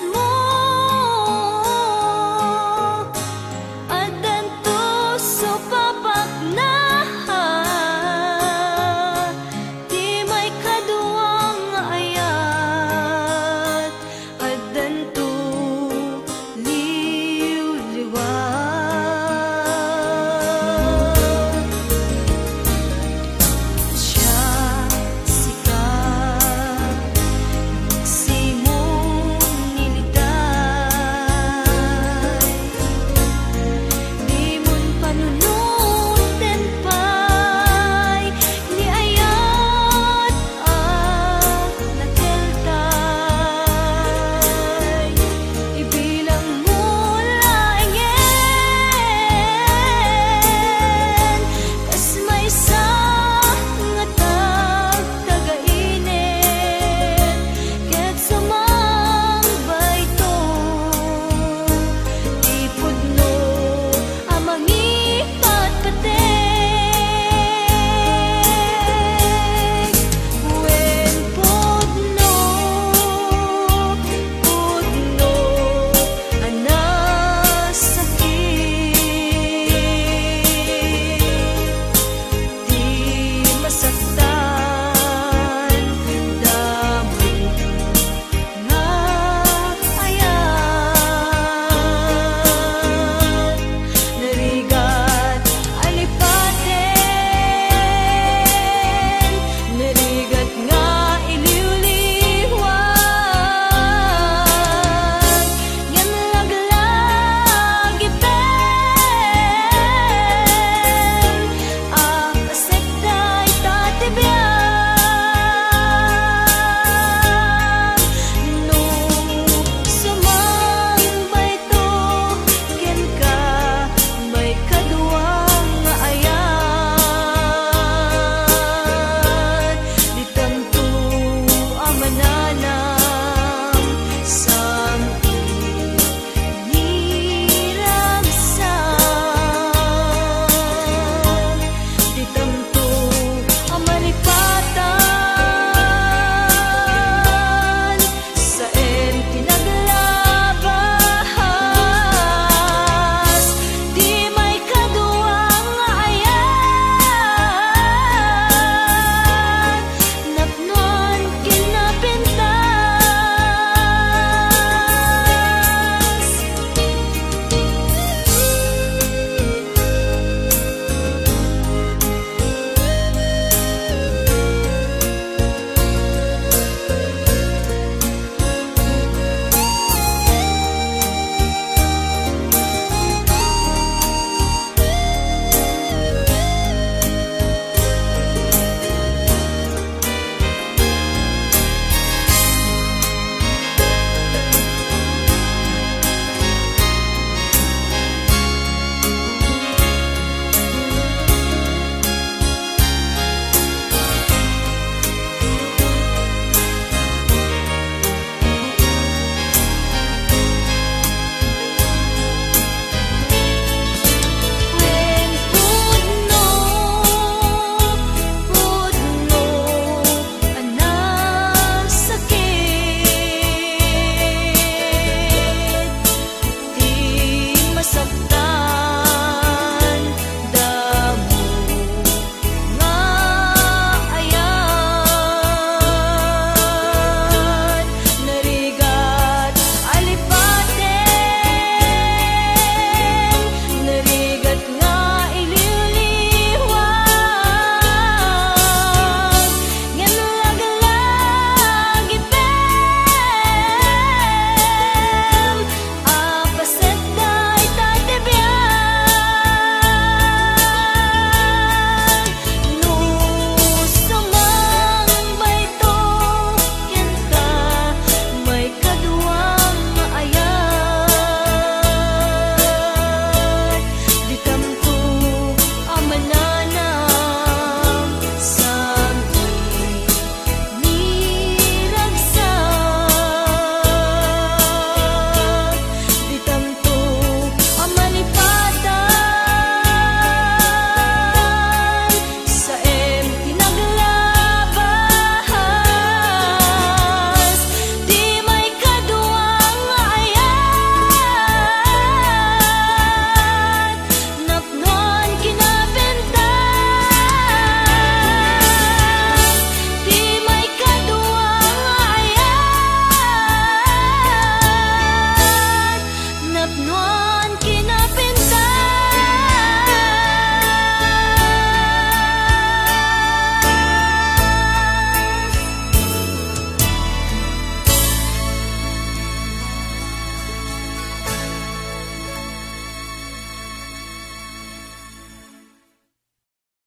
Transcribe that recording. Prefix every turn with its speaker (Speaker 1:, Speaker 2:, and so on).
Speaker 1: with more.